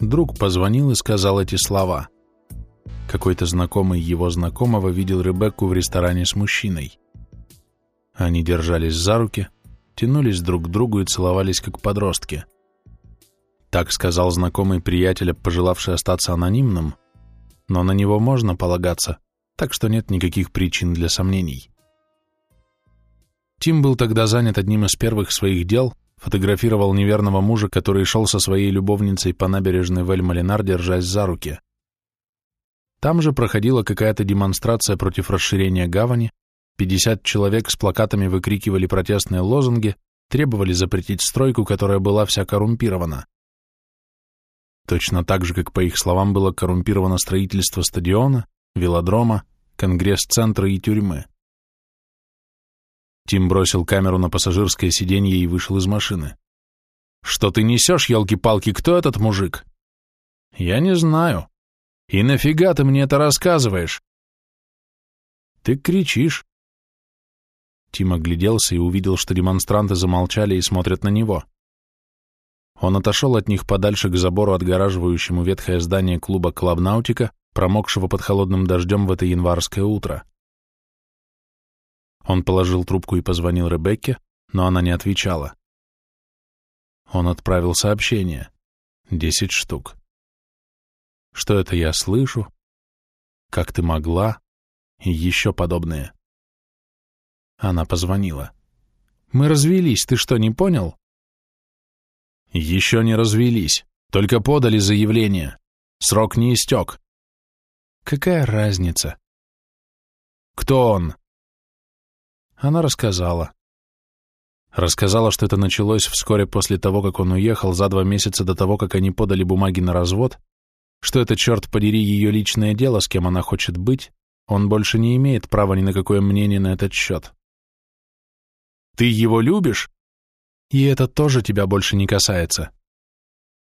Друг позвонил и сказал эти слова. Какой-то знакомый его знакомого видел Ребекку в ресторане с мужчиной. Они держались за руки, тянулись друг к другу и целовались, как подростки. Так сказал знакомый приятеля, пожелавший остаться анонимным, но на него можно полагаться, так что нет никаких причин для сомнений. Тим был тогда занят одним из первых своих дел, фотографировал неверного мужа, который шел со своей любовницей по набережной Вель-Малинар, держась за руки. Там же проходила какая-то демонстрация против расширения гавани, 50 человек с плакатами выкрикивали протестные лозунги, требовали запретить стройку, которая была вся коррумпирована. Точно так же, как, по их словам, было коррумпировано строительство стадиона, велодрома, конгресс-центра и тюрьмы. Тим бросил камеру на пассажирское сиденье и вышел из машины. «Что ты несешь, елки-палки, кто этот мужик?» «Я не знаю. И нафига ты мне это рассказываешь?» «Ты кричишь». Тим огляделся и увидел, что демонстранты замолчали и смотрят на него. Он отошел от них подальше к забору, отгораживающему ветхое здание клуба «Клабнаутика», промокшего под холодным дождем в это январское утро. Он положил трубку и позвонил Ребекке, но она не отвечала. Он отправил сообщение. Десять штук. Что это я слышу? Как ты могла? И еще подобное. Она позвонила. Мы развелись, ты что, не понял? Еще не развелись, только подали заявление. Срок не истек. Какая разница? Кто он? Она рассказала. Рассказала, что это началось вскоре после того, как он уехал, за два месяца до того, как они подали бумаги на развод, что это, черт подери, ее личное дело, с кем она хочет быть, он больше не имеет права ни на какое мнение на этот счет. «Ты его любишь?» «И это тоже тебя больше не касается.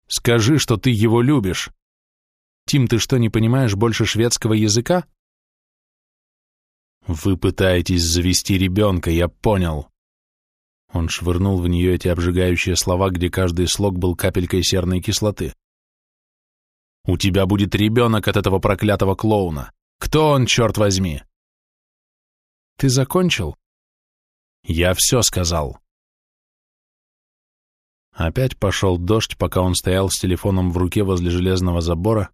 Скажи, что ты его любишь. Тим, ты что, не понимаешь больше шведского языка?» «Вы пытаетесь завести ребенка, я понял». Он швырнул в нее эти обжигающие слова, где каждый слог был капелькой серной кислоты. «У тебя будет ребенок от этого проклятого клоуна. Кто он, черт возьми?» «Ты закончил?» «Я все сказал». Опять пошел дождь, пока он стоял с телефоном в руке возле железного забора,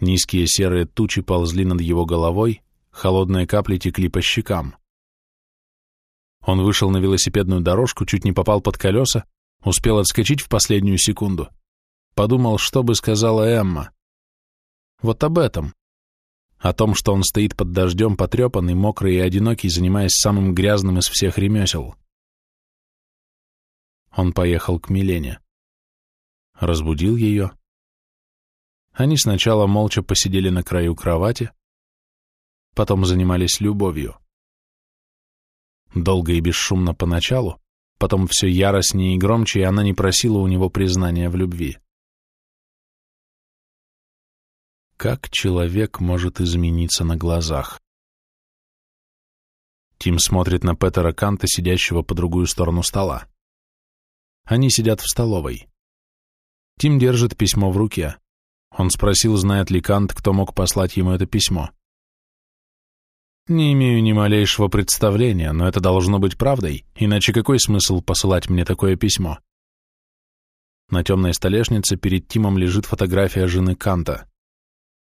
низкие серые тучи ползли над его головой, Холодные капли текли по щекам. Он вышел на велосипедную дорожку, чуть не попал под колеса, успел отскочить в последнюю секунду. Подумал, что бы сказала Эмма. Вот об этом. О том, что он стоит под дождем, потрепанный, мокрый и одинокий, занимаясь самым грязным из всех ремесел. Он поехал к Милене. Разбудил ее. Они сначала молча посидели на краю кровати, потом занимались любовью. Долго и бесшумно поначалу, потом все яростнее и громче, и она не просила у него признания в любви. Как человек может измениться на глазах? Тим смотрит на Петера Канта, сидящего по другую сторону стола. Они сидят в столовой. Тим держит письмо в руке. Он спросил, знает ли Кант, кто мог послать ему это письмо. Не имею ни малейшего представления, но это должно быть правдой, иначе какой смысл посылать мне такое письмо? На темной столешнице перед Тимом лежит фотография жены Канта.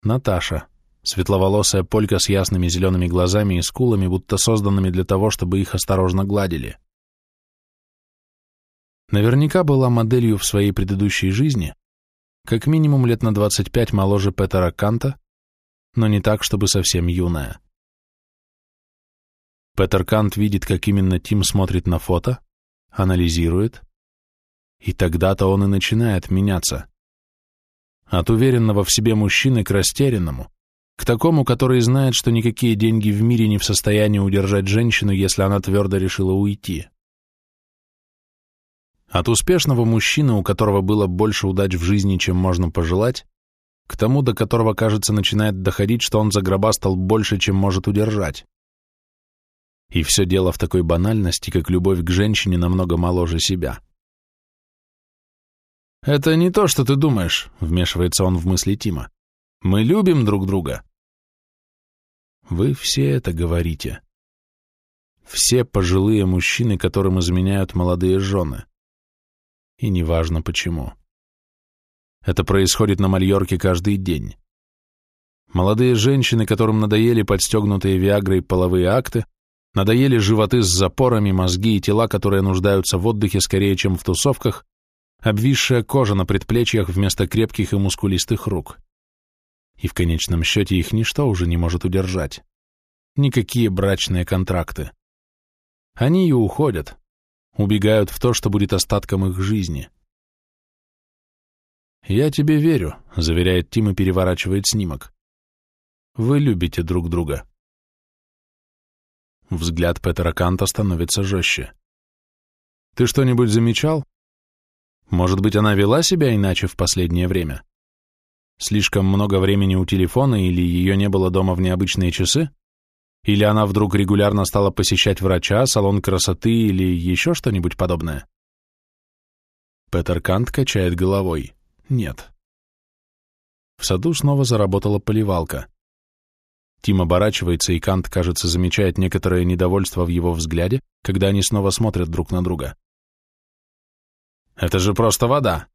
Наташа, светловолосая полька с ясными зелеными глазами и скулами, будто созданными для того, чтобы их осторожно гладили. Наверняка была моделью в своей предыдущей жизни, как минимум лет на 25 моложе Петера Канта, но не так, чтобы совсем юная. Петер Кант видит, как именно Тим смотрит на фото, анализирует, и тогда-то он и начинает меняться. От уверенного в себе мужчины к растерянному, к такому, который знает, что никакие деньги в мире не в состоянии удержать женщину, если она твердо решила уйти. От успешного мужчины, у которого было больше удач в жизни, чем можно пожелать, к тому, до которого, кажется, начинает доходить, что он загробастал больше, чем может удержать. И все дело в такой банальности, как любовь к женщине намного моложе себя. «Это не то, что ты думаешь», — вмешивается он в мысли Тима. «Мы любим друг друга». Вы все это говорите. Все пожилые мужчины, которым изменяют молодые жены. И неважно почему. Это происходит на Мальорке каждый день. Молодые женщины, которым надоели подстегнутые Виагрой половые акты, надоели животы с запорами, мозги и тела, которые нуждаются в отдыхе скорее, чем в тусовках, обвисшая кожа на предплечьях вместо крепких и мускулистых рук. И в конечном счете их ничто уже не может удержать. Никакие брачные контракты. Они и уходят, убегают в то, что будет остатком их жизни. «Я тебе верю», — заверяет Тим и переворачивает снимок. «Вы любите друг друга». Взгляд Петера Канта становится жестче. «Ты что-нибудь замечал? Может быть, она вела себя иначе в последнее время? Слишком много времени у телефона или ее не было дома в необычные часы? Или она вдруг регулярно стала посещать врача, салон красоты или еще что-нибудь подобное?» Петер Кант качает головой. «Нет». В саду снова заработала поливалка. Тим оборачивается, и Кант, кажется, замечает некоторое недовольство в его взгляде, когда они снова смотрят друг на друга. «Это же просто вода!»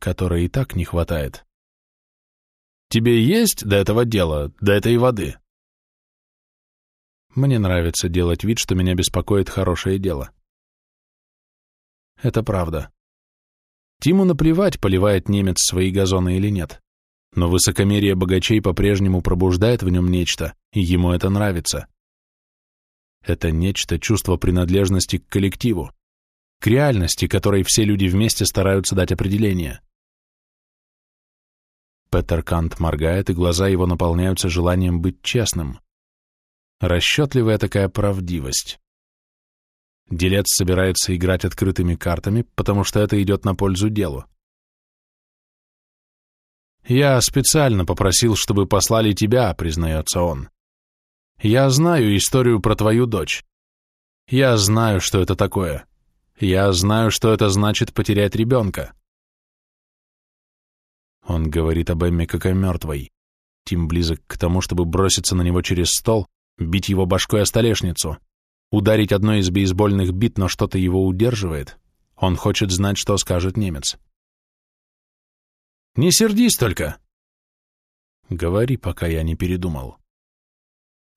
Которой и так не хватает. «Тебе есть до этого дела, до этой воды?» Мне нравится делать вид, что меня беспокоит хорошее дело. Это правда. Тиму наплевать, поливает немец свои газоны или нет. Но высокомерие богачей по-прежнему пробуждает в нем нечто, и ему это нравится. Это нечто чувство принадлежности к коллективу, к реальности, которой все люди вместе стараются дать определение. Петер Кант моргает, и глаза его наполняются желанием быть честным. Расчетливая такая правдивость. Делец собирается играть открытыми картами, потому что это идет на пользу делу. «Я специально попросил, чтобы послали тебя», — признается он. «Я знаю историю про твою дочь. Я знаю, что это такое. Я знаю, что это значит потерять ребенка». Он говорит об Эмме как о мертвой. Тим близок к тому, чтобы броситься на него через стол, бить его башкой о столешницу, ударить одной из бейсбольных бит, но что-то его удерживает. Он хочет знать, что скажет немец. Не сердись только. Говори, пока я не передумал.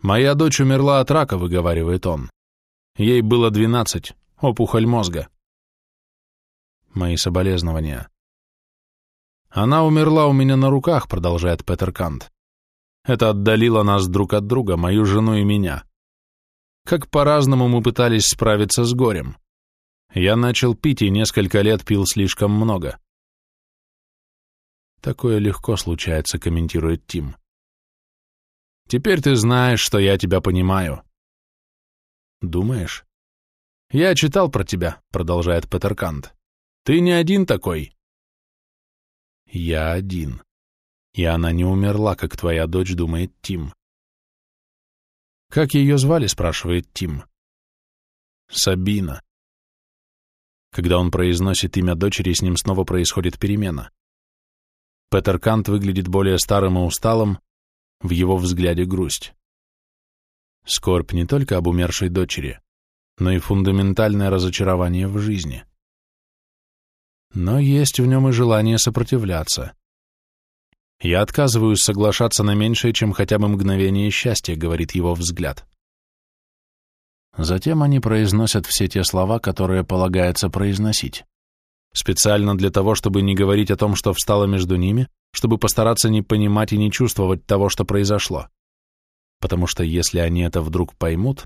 Моя дочь умерла от рака, выговаривает он. Ей было двенадцать, опухоль мозга. Мои соболезнования. Она умерла у меня на руках, продолжает Петер Кант. Это отдалило нас друг от друга, мою жену и меня. Как по-разному мы пытались справиться с горем. Я начал пить и несколько лет пил слишком много. Такое легко случается, комментирует Тим. Теперь ты знаешь, что я тебя понимаю. Думаешь? Я читал про тебя, продолжает Петеркант. Ты не один такой. Я один. И она не умерла, как твоя дочь, думает Тим. Как ее звали, спрашивает Тим. Сабина. Когда он произносит имя дочери, с ним снова происходит перемена. Петер Кант выглядит более старым и усталым, в его взгляде грусть. Скорбь не только об умершей дочери, но и фундаментальное разочарование в жизни. Но есть в нем и желание сопротивляться. «Я отказываюсь соглашаться на меньшее, чем хотя бы мгновение счастья», — говорит его взгляд. Затем они произносят все те слова, которые полагается произносить. Специально для того, чтобы не говорить о том, что встало между ними, чтобы постараться не понимать и не чувствовать того, что произошло. Потому что если они это вдруг поймут,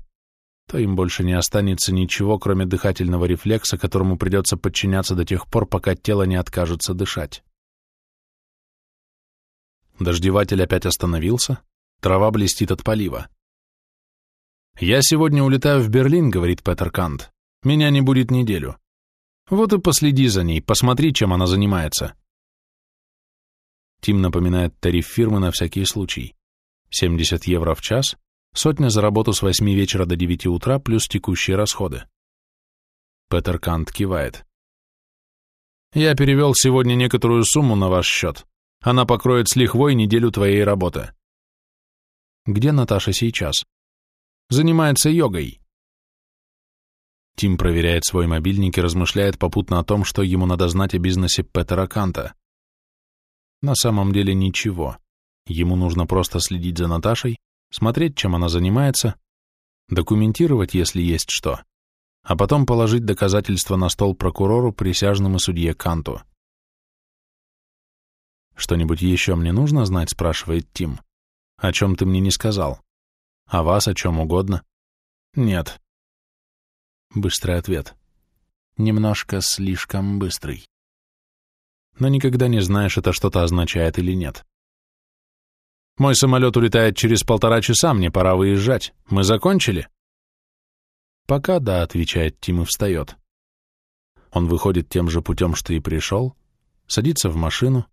то им больше не останется ничего, кроме дыхательного рефлекса, которому придется подчиняться до тех пор, пока тело не откажется дышать. Дождеватель опять остановился, трава блестит от полива. «Я сегодня улетаю в Берлин», — говорит Петер Кант. «Меня не будет неделю. Вот и последи за ней, посмотри, чем она занимается. Тим напоминает тариф фирмы на всякий случай. 70 евро в час, сотня за работу с 8 вечера до 9 утра плюс текущие расходы. Петер Кант кивает. Я перевел сегодня некоторую сумму на ваш счет. Она покроет с лихвой неделю твоей работы. Где Наташа сейчас? Занимается йогой. Тим проверяет свой мобильник и размышляет попутно о том, что ему надо знать о бизнесе Петера Канта. На самом деле ничего. Ему нужно просто следить за Наташей, смотреть, чем она занимается, документировать, если есть что, а потом положить доказательства на стол прокурору, присяжным и судье Канту. «Что-нибудь еще мне нужно знать?» — спрашивает Тим. «О чем ты мне не сказал? О вас, о чем угодно?» «Нет». Быстрый ответ. Немножко слишком быстрый. Но никогда не знаешь, это что-то означает или нет. Мой самолет улетает через полтора часа, мне пора выезжать. Мы закончили?» «Пока да», — отвечает Тим и встает. Он выходит тем же путем, что и пришел, садится в машину,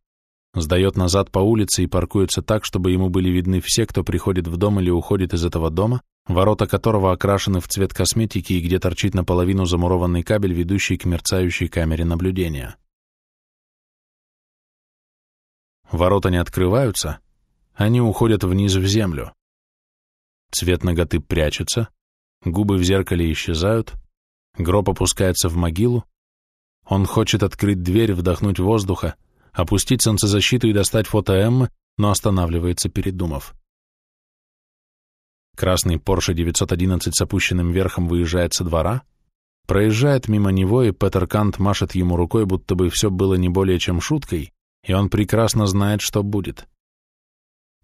сдает назад по улице и паркуется так, чтобы ему были видны все, кто приходит в дом или уходит из этого дома, ворота которого окрашены в цвет косметики и где торчит наполовину замурованный кабель, ведущий к мерцающей камере наблюдения. Ворота не открываются, они уходят вниз в землю. Цвет ноготы прячется, губы в зеркале исчезают, гроб опускается в могилу. Он хочет открыть дверь, вдохнуть воздуха, опустить солнцезащиту и достать фото Эммы, но останавливается, передумав. Красный Porsche 911 с опущенным верхом выезжает со двора, проезжает мимо него, и Петер Кант машет ему рукой, будто бы все было не более чем шуткой, и он прекрасно знает, что будет.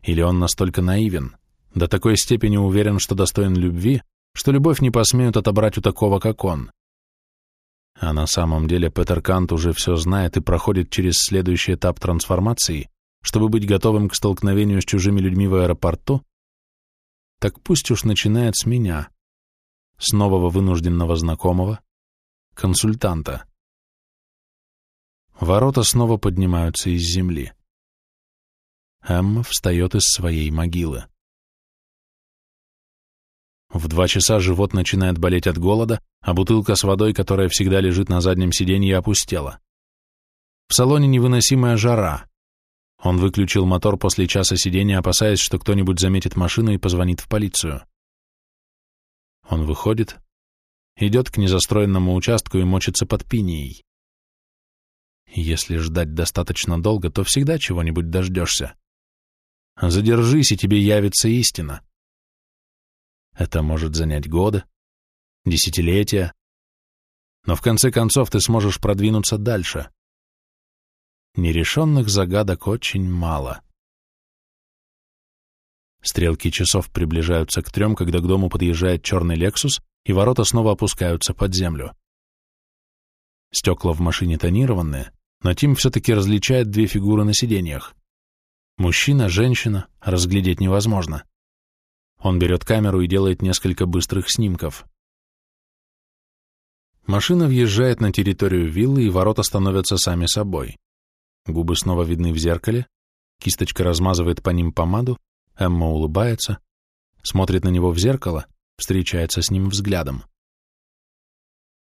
Или он настолько наивен, до такой степени уверен, что достоин любви, что любовь не посмеют отобрать у такого, как он. А на самом деле Петер Кант уже все знает и проходит через следующий этап трансформации, чтобы быть готовым к столкновению с чужими людьми в аэропорту, так пусть уж начинает с меня, с нового вынужденного знакомого, консультанта. Ворота снова поднимаются из земли. Эмма встает из своей могилы. В два часа живот начинает болеть от голода, а бутылка с водой, которая всегда лежит на заднем сиденье, опустела. В салоне невыносимая жара. Он выключил мотор после часа сидения, опасаясь, что кто-нибудь заметит машину и позвонит в полицию. Он выходит, идет к незастроенному участку и мочится под пинией. Если ждать достаточно долго, то всегда чего-нибудь дождешься. Задержись, и тебе явится истина. Это может занять годы, десятилетия, но в конце концов ты сможешь продвинуться дальше. Нерешенных загадок очень мало. Стрелки часов приближаются к трем, когда к дому подъезжает черный «Лексус», и ворота снова опускаются под землю. Стекла в машине тонированные, но Тим все-таки различает две фигуры на сиденьях. Мужчина, женщина, разглядеть невозможно. Он берет камеру и делает несколько быстрых снимков. Машина въезжает на территорию виллы, и ворота становятся сами собой. Губы снова видны в зеркале, кисточка размазывает по ним помаду, Эмма улыбается, смотрит на него в зеркало, встречается с ним взглядом.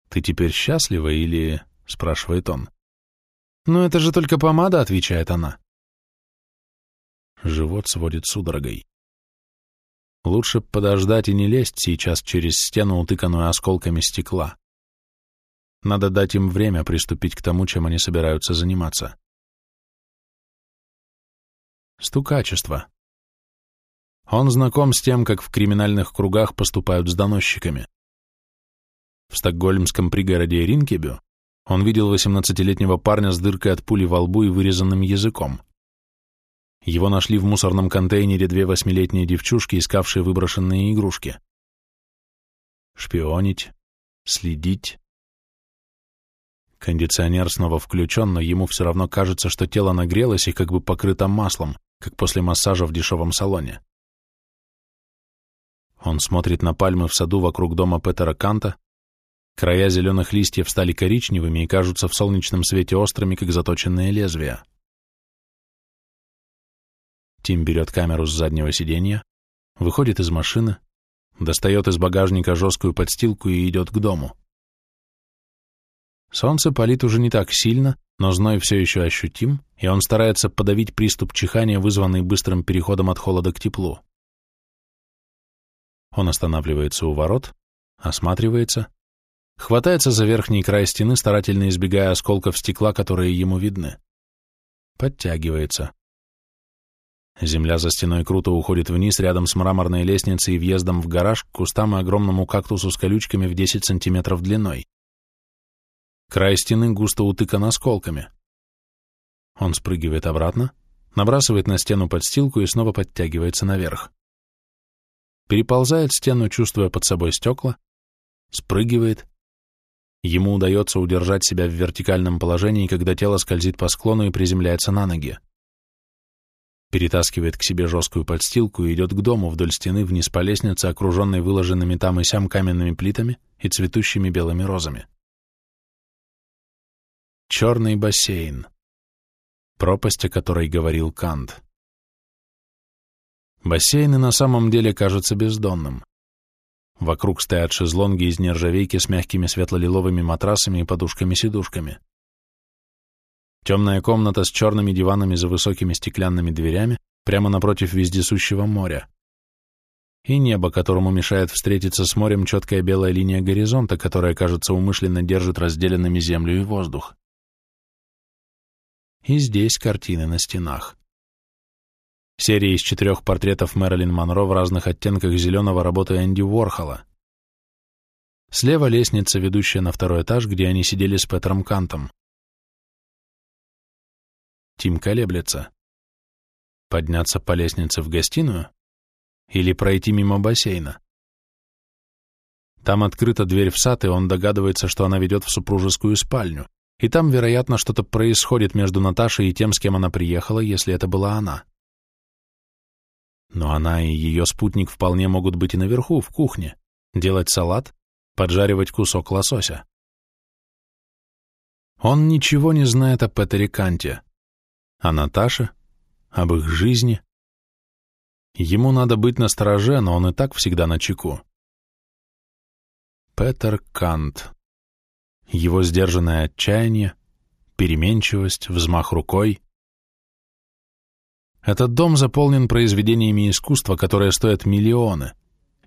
«Ты теперь счастлива или...» — спрашивает он. «Ну это же только помада», — отвечает она. Живот сводит судорогой. Лучше подождать и не лезть сейчас через стену, утыканную осколками стекла. Надо дать им время приступить к тому, чем они собираются заниматься. Стукачество. Он знаком с тем, как в криминальных кругах поступают с доносчиками. В стокгольмском пригороде Ринкебю он видел 18-летнего парня с дыркой от пули во лбу и вырезанным языком. Его нашли в мусорном контейнере две восьмилетние девчушки, искавшие выброшенные игрушки. Шпионить, следить. Кондиционер снова включен, но ему все равно кажется, что тело нагрелось и как бы покрыто маслом, как после массажа в дешевом салоне. Он смотрит на пальмы в саду вокруг дома Петера Канта. Края зеленых листьев стали коричневыми и кажутся в солнечном свете острыми, как заточенные лезвия. Тим берет камеру с заднего сиденья, выходит из машины, достает из багажника жесткую подстилку и идет к дому. Солнце палит уже не так сильно, но зной все еще ощутим, и он старается подавить приступ чихания, вызванный быстрым переходом от холода к теплу. Он останавливается у ворот, осматривается, хватается за верхний край стены, старательно избегая осколков стекла, которые ему видны. Подтягивается. Земля за стеной круто уходит вниз рядом с мраморной лестницей и въездом в гараж к кустам и огромному кактусу с колючками в 10 сантиметров длиной. Край стены густо утыкан осколками. Он спрыгивает обратно, набрасывает на стену подстилку и снова подтягивается наверх. Переползает стену, чувствуя под собой стекла, спрыгивает. Ему удается удержать себя в вертикальном положении, когда тело скользит по склону и приземляется на ноги. Перетаскивает к себе жесткую подстилку и идет к дому вдоль стены вниз по лестнице, окруженной выложенными там и сям каменными плитами и цветущими белыми розами. Черный бассейн. Пропасть, о которой говорил Кант. Бассейн на самом деле кажется бездонным. Вокруг стоят шезлонги из нержавейки с мягкими светло-лиловыми матрасами и подушками-сидушками. Темная комната с черными диванами за высокими стеклянными дверями прямо напротив вездесущего моря. И небо, которому мешает встретиться с морем четкая белая линия горизонта, которая, кажется, умышленно держит разделенными землю и воздух. И здесь картины на стенах. Серия из четырех портретов Мэрилин Монро в разных оттенках зеленого работы Энди Уорхола. Слева лестница, ведущая на второй этаж, где они сидели с Петром Кантом. Тим колеблется. Подняться по лестнице в гостиную или пройти мимо бассейна? Там открыта дверь в сад, и он догадывается, что она ведет в супружескую спальню и там, вероятно, что-то происходит между Наташей и тем, с кем она приехала, если это была она. Но она и ее спутник вполне могут быть и наверху, в кухне, делать салат, поджаривать кусок лосося. Он ничего не знает о Петере Канте, о Наташе, об их жизни. Ему надо быть настороже, но он и так всегда на чеку. Петер Кант его сдержанное отчаяние, переменчивость, взмах рукой. Этот дом заполнен произведениями искусства, которые стоят миллионы.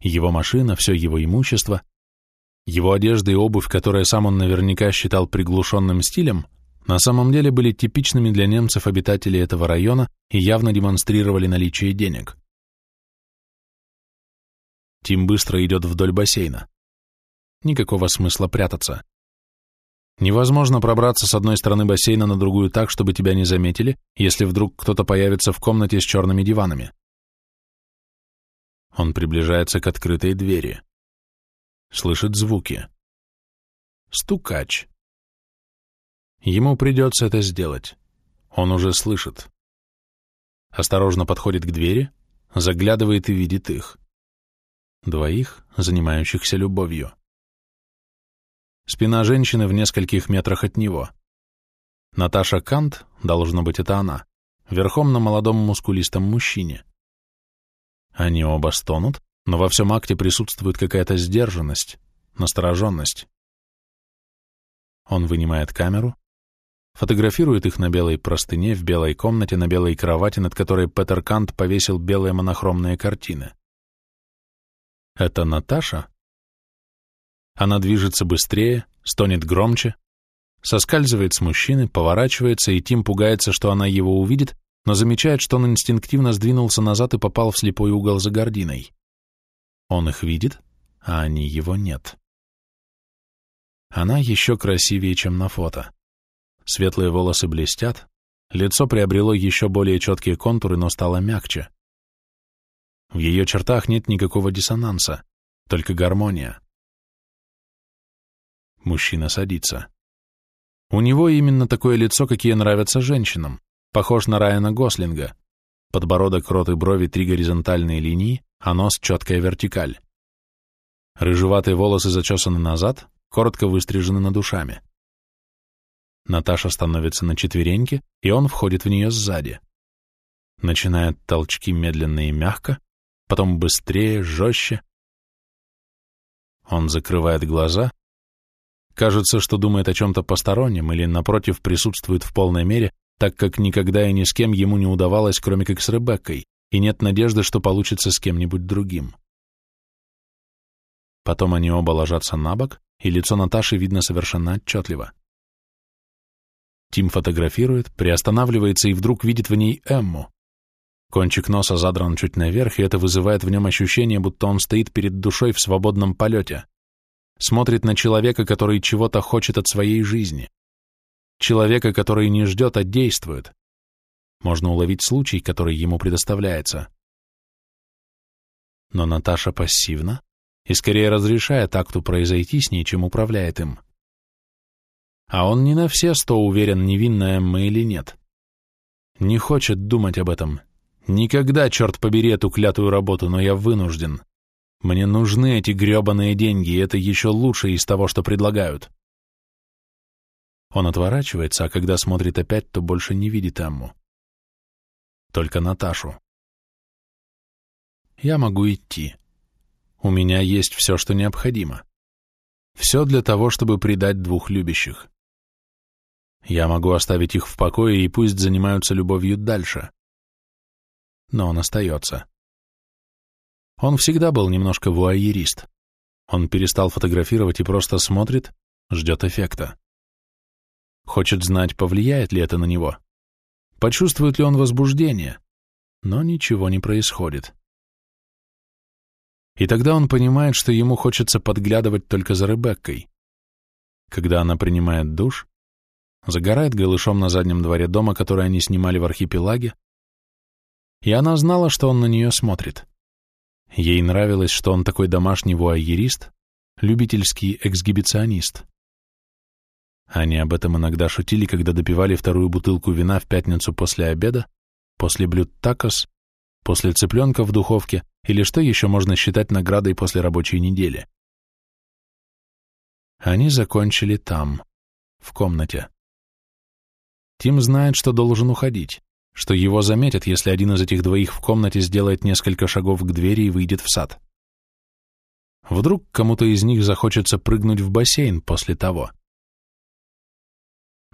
Его машина, все его имущество, его одежда и обувь, которые сам он наверняка считал приглушенным стилем, на самом деле были типичными для немцев обитателей этого района и явно демонстрировали наличие денег. Тим быстро идет вдоль бассейна. Никакого смысла прятаться. Невозможно пробраться с одной стороны бассейна на другую так, чтобы тебя не заметили, если вдруг кто-то появится в комнате с черными диванами. Он приближается к открытой двери. Слышит звуки. Стукач. Ему придется это сделать. Он уже слышит. Осторожно подходит к двери, заглядывает и видит их. Двоих, занимающихся любовью. Спина женщины в нескольких метрах от него. Наташа Кант, должно быть, это она, верхом на молодом мускулистом мужчине. Они оба стонут, но во всем акте присутствует какая-то сдержанность, настороженность. Он вынимает камеру, фотографирует их на белой простыне в белой комнате на белой кровати, над которой Петер Кант повесил белые монохромные картины. Это Наташа? Она движется быстрее, стонет громче, соскальзывает с мужчины, поворачивается, и Тим пугается, что она его увидит, но замечает, что он инстинктивно сдвинулся назад и попал в слепой угол за гординой. Он их видит, а они его нет. Она еще красивее, чем на фото. Светлые волосы блестят, лицо приобрело еще более четкие контуры, но стало мягче. В ее чертах нет никакого диссонанса, только гармония. Мужчина садится. У него именно такое лицо, какие нравятся женщинам. Похож на Райана Гослинга. Подбородок, рот и брови три горизонтальные линии, а нос четкая вертикаль. Рыжеватые волосы зачесаны назад, коротко выстрижены над ушами. Наташа становится на четвереньки, и он входит в нее сзади. Начинает толчки медленно и мягко, потом быстрее, жестче. Он закрывает глаза, Кажется, что думает о чем-то постороннем или, напротив, присутствует в полной мере, так как никогда и ни с кем ему не удавалось, кроме как с Ребеккой, и нет надежды, что получится с кем-нибудь другим. Потом они оба ложатся на бок, и лицо Наташи видно совершенно отчетливо. Тим фотографирует, приостанавливается и вдруг видит в ней Эмму. Кончик носа задран чуть наверх, и это вызывает в нем ощущение, будто он стоит перед душой в свободном полете. Смотрит на человека, который чего-то хочет от своей жизни. Человека, который не ждет, а действует. Можно уловить случай, который ему предоставляется. Но Наташа пассивна и скорее разрешает акту произойти с ней, чем управляет им. А он не на все сто уверен, невинная Эмма или нет. Не хочет думать об этом. Никогда, черт побери, эту клятую работу, но я вынужден. Мне нужны эти гребаные деньги, и это еще лучше из того, что предлагают. Он отворачивается, а когда смотрит опять, то больше не видит Эмму. Только Наташу. Я могу идти. У меня есть все, что необходимо. Все для того, чтобы предать двух любящих. Я могу оставить их в покое и пусть занимаются любовью дальше. Но он остается. Он всегда был немножко вуайерист. Он перестал фотографировать и просто смотрит, ждет эффекта. Хочет знать, повлияет ли это на него. Почувствует ли он возбуждение. Но ничего не происходит. И тогда он понимает, что ему хочется подглядывать только за Ребеккой. Когда она принимает душ, загорает голышом на заднем дворе дома, который они снимали в архипелаге, и она знала, что он на нее смотрит. Ей нравилось, что он такой домашний вуайерист, любительский эксгибиционист. Они об этом иногда шутили, когда допивали вторую бутылку вина в пятницу после обеда, после блюд такос, после цыпленка в духовке или что еще можно считать наградой после рабочей недели. Они закончили там, в комнате. Тим знает, что должен уходить, что его заметят, если один из этих двоих в комнате сделает несколько шагов к двери и выйдет в сад. Вдруг кому-то из них захочется прыгнуть в бассейн после того.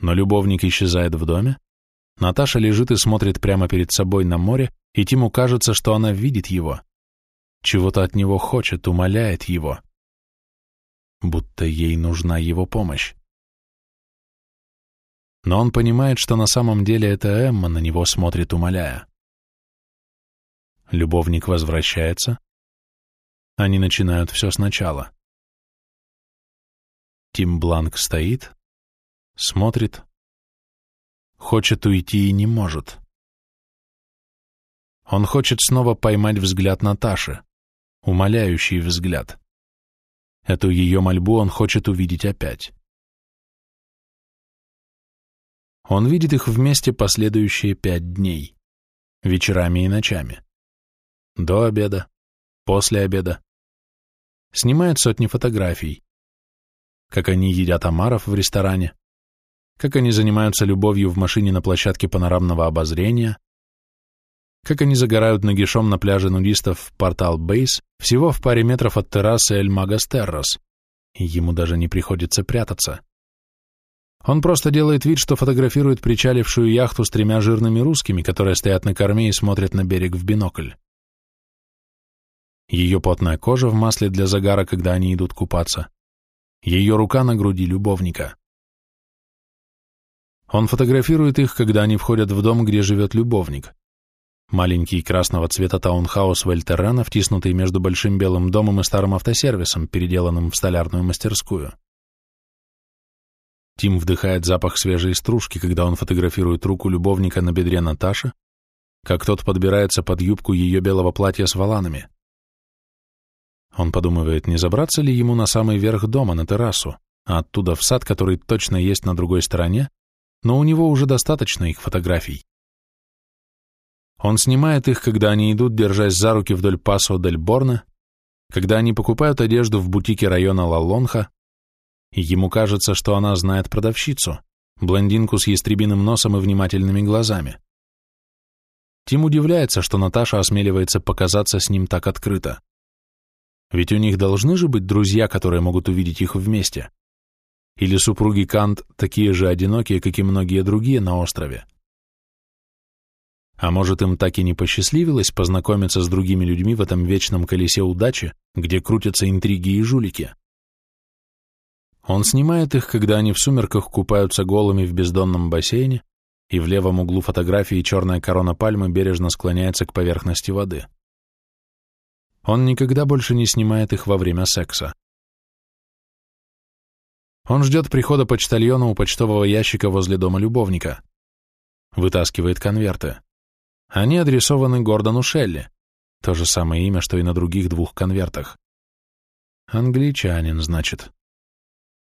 Но любовник исчезает в доме, Наташа лежит и смотрит прямо перед собой на море, и Тиму кажется, что она видит его, чего-то от него хочет, умоляет его, будто ей нужна его помощь но он понимает, что на самом деле это Эмма на него смотрит, умоляя. Любовник возвращается. Они начинают все сначала. Тим Бланк стоит, смотрит, хочет уйти и не может. Он хочет снова поймать взгляд Наташи, умоляющий взгляд. Эту ее мольбу он хочет увидеть опять. Он видит их вместе последующие пять дней, вечерами и ночами. До обеда, после обеда. Снимает сотни фотографий. Как они едят омаров в ресторане, как они занимаются любовью в машине на площадке панорамного обозрения, как они загорают нагишом на пляже нудистов в Портал Бейс, всего в паре метров от террасы Эль Магас Террас, и ему даже не приходится прятаться. Он просто делает вид, что фотографирует причалившую яхту с тремя жирными русскими, которые стоят на корме и смотрят на берег в бинокль. Ее потная кожа в масле для загара, когда они идут купаться. Ее рука на груди любовника. Он фотографирует их, когда они входят в дом, где живет любовник. Маленький красного цвета таунхаус Вольтеррена, втиснутый между большим белым домом и старым автосервисом, переделанным в столярную мастерскую. Тим вдыхает запах свежей стружки, когда он фотографирует руку любовника на бедре Наташи, как тот подбирается под юбку ее белого платья с воланами. Он подумывает, не забраться ли ему на самый верх дома, на террасу, а оттуда в сад, который точно есть на другой стороне, но у него уже достаточно их фотографий. Он снимает их, когда они идут, держась за руки вдоль Пасо дель Борна, когда они покупают одежду в бутике района Лалонха, и ему кажется, что она знает продавщицу, блондинку с ястребиным носом и внимательными глазами. Тим удивляется, что Наташа осмеливается показаться с ним так открыто. Ведь у них должны же быть друзья, которые могут увидеть их вместе. Или супруги Кант такие же одинокие, как и многие другие на острове? А может, им так и не посчастливилось познакомиться с другими людьми в этом вечном колесе удачи, где крутятся интриги и жулики? Он снимает их, когда они в сумерках купаются голыми в бездонном бассейне, и в левом углу фотографии черная корона пальмы бережно склоняется к поверхности воды. Он никогда больше не снимает их во время секса. Он ждет прихода почтальона у почтового ящика возле дома любовника. Вытаскивает конверты. Они адресованы Гордону Шелли, то же самое имя, что и на других двух конвертах. Англичанин, значит.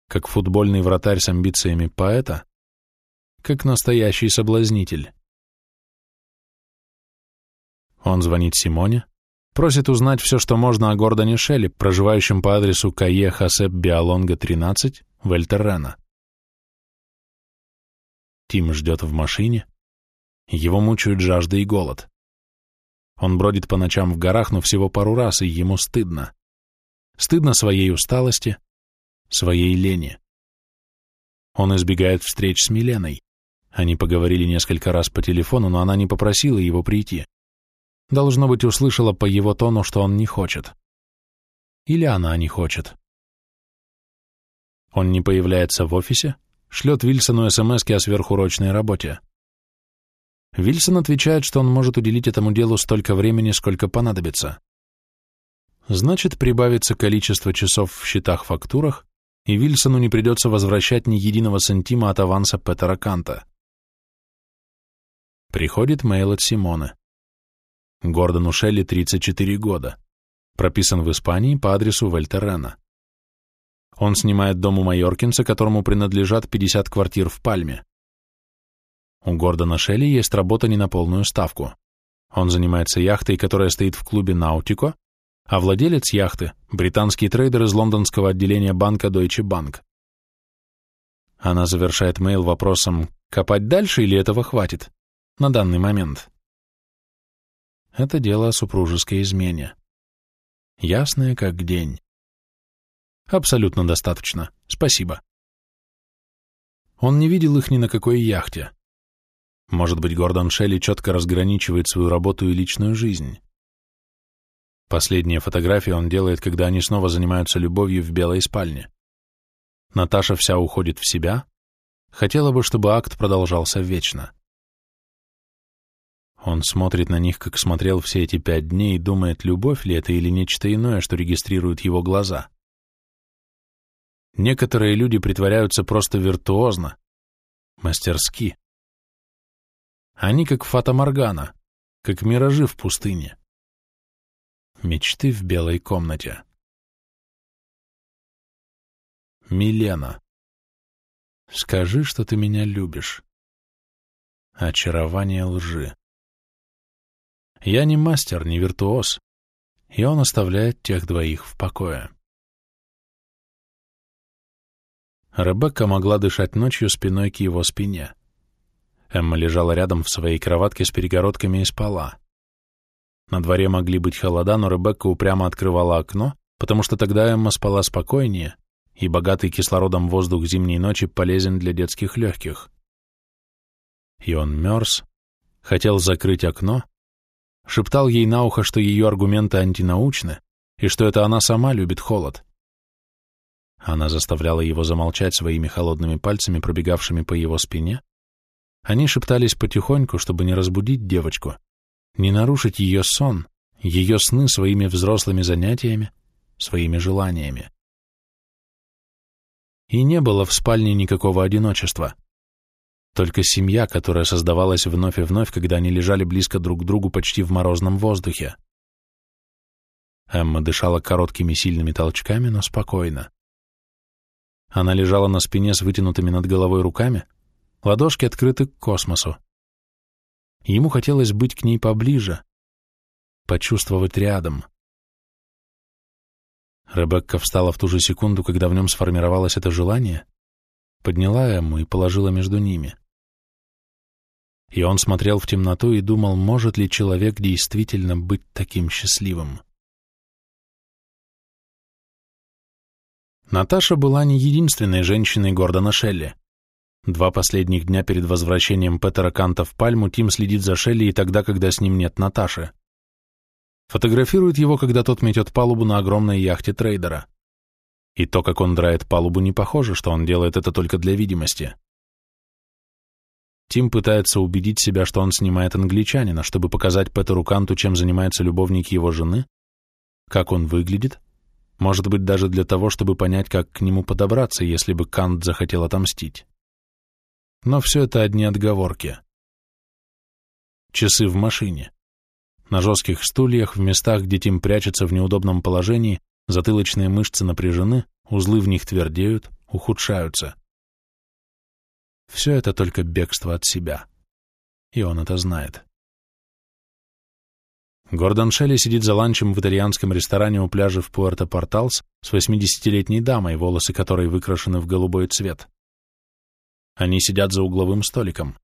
Как футбольный вратарь с амбициями поэта, как настоящий соблазнитель. Он звонит Симоне, просит узнать все, что можно о Гордоне Шелли, проживающем по адресу Кае Хасеп Биалонга, 13, в Эльтеррена. Тим ждет в машине, его мучают жажда и голод. Он бродит по ночам в горах, но всего пару раз, и ему стыдно. Стыдно своей усталости, своей лени. Он избегает встреч с Миленой. Они поговорили несколько раз по телефону, но она не попросила его прийти. Должно быть, услышала по его тону, что он не хочет. Или она не хочет. Он не появляется в офисе, шлет Вильсону смс о сверхурочной работе. Вильсон отвечает, что он может уделить этому делу столько времени, сколько понадобится. Значит, прибавится количество часов в счетах-фактурах, и Вильсону не придется возвращать ни единого сантима от аванса Петера Канта. Приходит мейл от Симоны. Гордону Шелли 34 года. Прописан в Испании по адресу Вольтерена. Он снимает дом у Майоркинса, которому принадлежат 50 квартир в Пальме. У Гордона Шелли есть работа не на полную ставку. Он занимается яхтой, которая стоит в клубе «Наутико», а владелец яхты – британский трейдер из лондонского отделения банка Deutsche Bank. Она завершает мейл вопросом «Копать дальше или этого хватит?» на данный момент. Это дело о супружеской измене. Ясное как день. Абсолютно достаточно. Спасибо. Он не видел их ни на какой яхте. Может быть, Гордон Шелли четко разграничивает свою работу и личную жизнь. Последние фотографии он делает, когда они снова занимаются любовью в белой спальне. Наташа вся уходит в себя, хотела бы, чтобы акт продолжался вечно. Он смотрит на них, как смотрел все эти пять дней, и думает, любовь ли это или нечто иное, что регистрирует его глаза. Некоторые люди притворяются просто виртуозно, мастерски. Они как фата Моргана, как миражи в пустыне. Мечты в белой комнате. Милена. Скажи, что ты меня любишь. Очарование лжи. Я не мастер, не виртуоз, и он оставляет тех двоих в покое. Ребекка могла дышать ночью спиной к его спине. Эмма лежала рядом в своей кроватке с перегородками и спала. На дворе могли быть холода, но Ребекка упрямо открывала окно, потому что тогда Эмма спала спокойнее, и богатый кислородом воздух зимней ночи полезен для детских легких. И он мерз, хотел закрыть окно, шептал ей на ухо, что ее аргументы антинаучны, и что это она сама любит холод. Она заставляла его замолчать своими холодными пальцами, пробегавшими по его спине, они шептались потихоньку, чтобы не разбудить девочку, не нарушить ее сон, ее сны своими взрослыми занятиями, своими желаниями. И не было в спальне никакого одиночества. Только семья, которая создавалась вновь и вновь, когда они лежали близко друг к другу почти в морозном воздухе. Эмма дышала короткими сильными толчками, но спокойно. Она лежала на спине с вытянутыми над головой руками, ладошки открыты к космосу. Ему хотелось быть к ней поближе, почувствовать рядом. Ребекка встала в ту же секунду, когда в нем сформировалось это желание, подняла ему и положила между ними. И он смотрел в темноту и думал, может ли человек действительно быть таким счастливым. Наташа была не единственной женщиной Гордона Шелли. Два последних дня перед возвращением Петера Канта в Пальму Тим следит за Шелли и тогда, когда с ним нет Наташи. Фотографирует его, когда тот метет палубу на огромной яхте трейдера. И то, как он драет палубу, не похоже, что он делает это только для видимости. Тим пытается убедить себя, что он снимает англичанина, чтобы показать Петеру Канту, чем занимается любовник его жены, как он выглядит, может быть, даже для того, чтобы понять, как к нему подобраться, если бы Кант захотел отомстить. Но все это одни отговорки. Часы в машине. На жестких стульях, в местах, где Тим прячется в неудобном положении, затылочные мышцы напряжены, узлы в них твердеют, ухудшаются. Все это только бегство от себя. И он это знает. Гордон Шелли сидит за ланчем в итальянском ресторане у пляжа в Пуэрто-Порталс с 80-летней дамой, волосы которой выкрашены в голубой цвет. Они сидят за угловым столиком.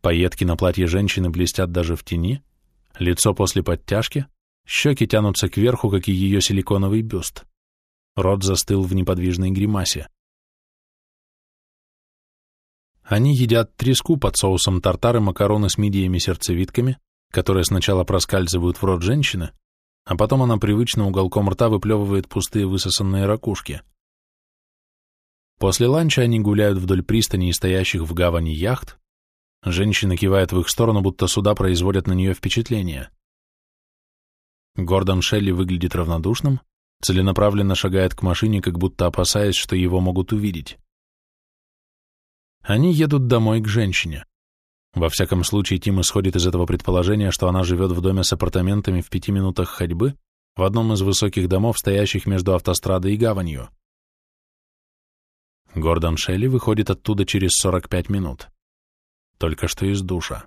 Пайетки на платье женщины блестят даже в тени, лицо после подтяжки, щеки тянутся кверху, как и ее силиконовый бюст. Рот застыл в неподвижной гримасе. Они едят треску под соусом тартар и макароны с мидиями-сердцевитками, которые сначала проскальзывают в рот женщины, а потом она привычно уголком рта выплевывает пустые высосанные ракушки. После ланча они гуляют вдоль пристани и стоящих в гавани яхт, женщина кивает в их сторону, будто суда производят на нее впечатление. Гордон Шелли выглядит равнодушным, целенаправленно шагает к машине, как будто опасаясь, что его могут увидеть. Они едут домой к женщине. Во всяком случае, Тим исходит из этого предположения, что она живет в доме с апартаментами в пяти минутах ходьбы в одном из высоких домов, стоящих между автострадой и гаванью. Гордон Шелли выходит оттуда через 45 минут. Только что из душа.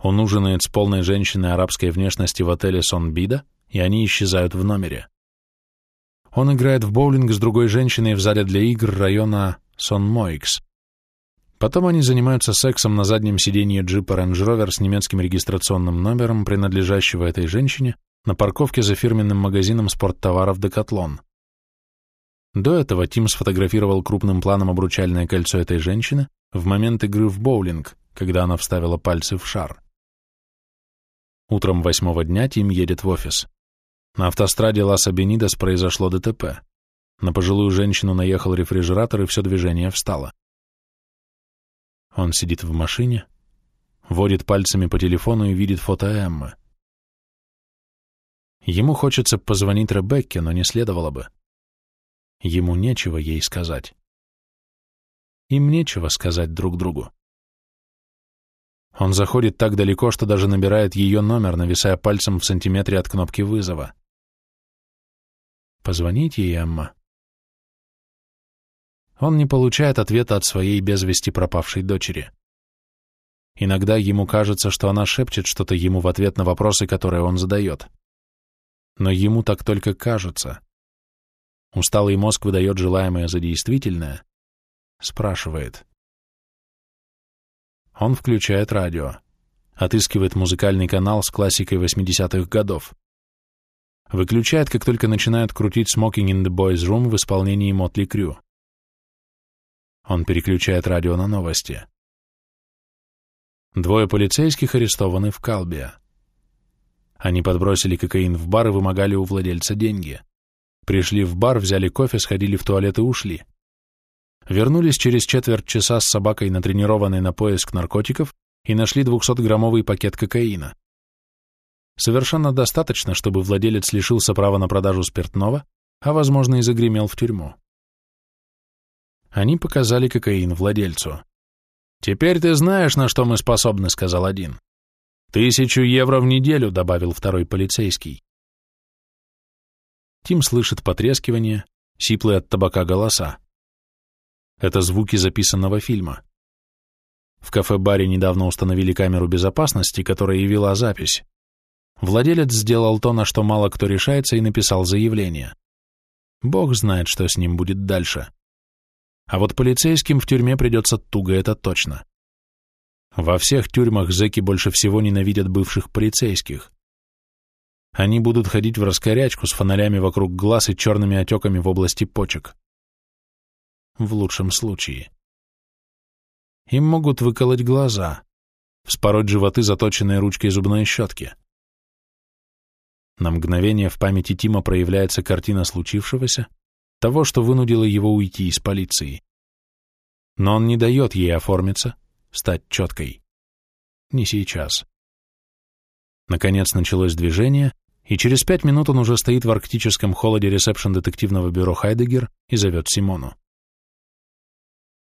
Он ужинает с полной женщиной арабской внешности в отеле Сонбида, и они исчезают в номере. Он играет в боулинг с другой женщиной в зале для игр района Сон Моикс. Потом они занимаются сексом на заднем сиденье джипа Range Rover с немецким регистрационным номером, принадлежащего этой женщине, на парковке за фирменным магазином спорттоваров «Декатлон». До этого Тим сфотографировал крупным планом обручальное кольцо этой женщины в момент игры в боулинг, когда она вставила пальцы в шар. Утром восьмого дня Тим едет в офис. На автостраде Лас-Абенидас произошло ДТП. На пожилую женщину наехал рефрижератор, и все движение встало. Он сидит в машине, водит пальцами по телефону и видит фото Эммы. Ему хочется позвонить Ребекке, но не следовало бы. Ему нечего ей сказать. Им нечего сказать друг другу. Он заходит так далеко, что даже набирает ее номер, нависая пальцем в сантиметре от кнопки вызова. Позвонить ей, Эмма. Он не получает ответа от своей без вести пропавшей дочери. Иногда ему кажется, что она шепчет что-то ему в ответ на вопросы, которые он задает. Но ему так только кажется. Усталый мозг выдает желаемое за действительное, спрашивает. Он включает радио, отыскивает музыкальный канал с классикой 80-х годов. Выключает, как только начинают крутить «Smoking in the Boys Room» в исполнении Мотли Крю. Он переключает радио на новости. Двое полицейских арестованы в Калбия. Они подбросили кокаин в бар и вымогали у владельца деньги. Пришли в бар, взяли кофе, сходили в туалет и ушли. Вернулись через четверть часа с собакой, натренированной на поиск наркотиков, и нашли 200-граммовый пакет кокаина. Совершенно достаточно, чтобы владелец лишился права на продажу спиртного, а, возможно, и загремел в тюрьму. Они показали кокаин владельцу. «Теперь ты знаешь, на что мы способны», — сказал один. «Тысячу евро в неделю», — добавил второй полицейский. Тим слышит потрескивание, сиплые от табака голоса. Это звуки записанного фильма. В кафе-баре недавно установили камеру безопасности, которая и вела запись. Владелец сделал то, на что мало кто решается, и написал заявление. Бог знает, что с ним будет дальше. А вот полицейским в тюрьме придется туго, это точно. Во всех тюрьмах зэки больше всего ненавидят бывших полицейских. Они будут ходить в раскорячку с фонарями вокруг глаз и черными отеками в области почек. В лучшем случае. Им могут выколоть глаза, вспороть животы, заточенные ручкой зубной щетки. На мгновение в памяти Тима проявляется картина случившегося, того, что вынудило его уйти из полиции. Но он не дает ей оформиться, стать четкой. Не сейчас. Наконец началось движение, и через пять минут он уже стоит в арктическом холоде ресепшн детективного бюро Хайдегер и зовет Симону.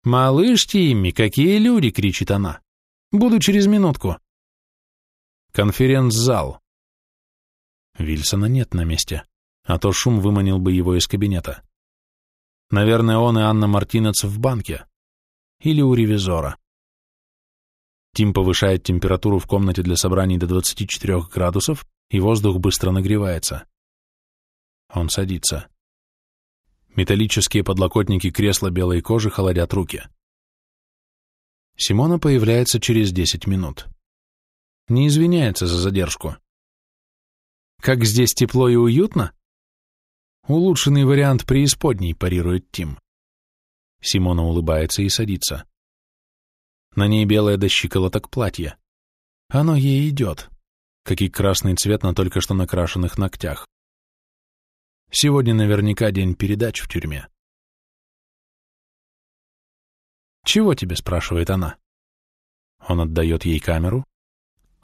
«Малыш Тимми, какие люди!» — кричит она. «Буду через минутку». Конференц-зал. Вильсона нет на месте, а то шум выманил бы его из кабинета. Наверное, он и Анна Мартинец в банке. Или у ревизора. Тим повышает температуру в комнате для собраний до 24 градусов, и воздух быстро нагревается. Он садится. Металлические подлокотники кресла белой кожи холодят руки. Симона появляется через 10 минут. Не извиняется за задержку. Как здесь тепло и уютно? Улучшенный вариант преисподней, парирует Тим. Симона улыбается и садится. На ней белое до щиколоток платье. Оно ей идет, как и красный цвет на только что накрашенных ногтях. Сегодня наверняка день передач в тюрьме. «Чего тебе?» — спрашивает она. Он отдает ей камеру,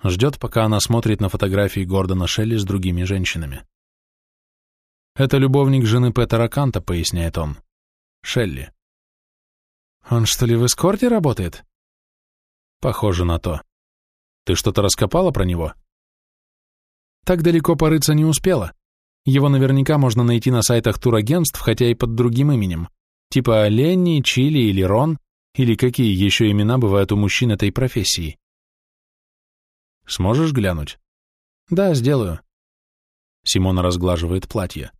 ждет, пока она смотрит на фотографии Гордона Шелли с другими женщинами. «Это любовник жены Петера Канта», — поясняет он. «Шелли». «Он что ли в эскорте работает?» «Похоже на то. Ты что-то раскопала про него?» «Так далеко порыться не успела. Его наверняка можно найти на сайтах турагентств, хотя и под другим именем. Типа Ленни, Чили или Рон, или какие еще имена бывают у мужчин этой профессии. Сможешь глянуть? Да, сделаю. Симона разглаживает платье.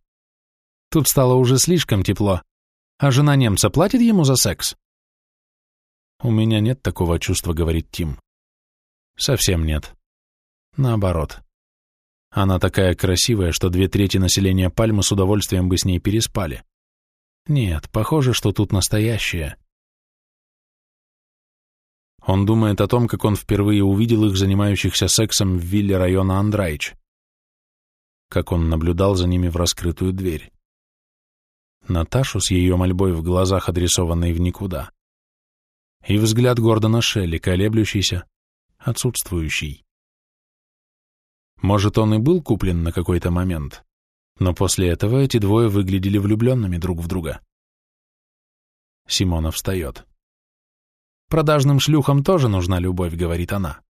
Тут стало уже слишком тепло. А жена немца платит ему за секс? У меня нет такого чувства, говорит Тим. Совсем нет. Наоборот. Она такая красивая, что две трети населения Пальмы с удовольствием бы с ней переспали. Нет, похоже, что тут настоящее. Он думает о том, как он впервые увидел их занимающихся сексом в вилле района Андраич. Как он наблюдал за ними в раскрытую дверь. Наташу с ее мольбой в глазах, адресованной в никуда. И взгляд Гордона Шелли, колеблющийся, отсутствующий. Может, он и был куплен на какой-то момент, но после этого эти двое выглядели влюбленными друг в друга. Симона встает. «Продажным шлюхам тоже нужна любовь», — говорит она.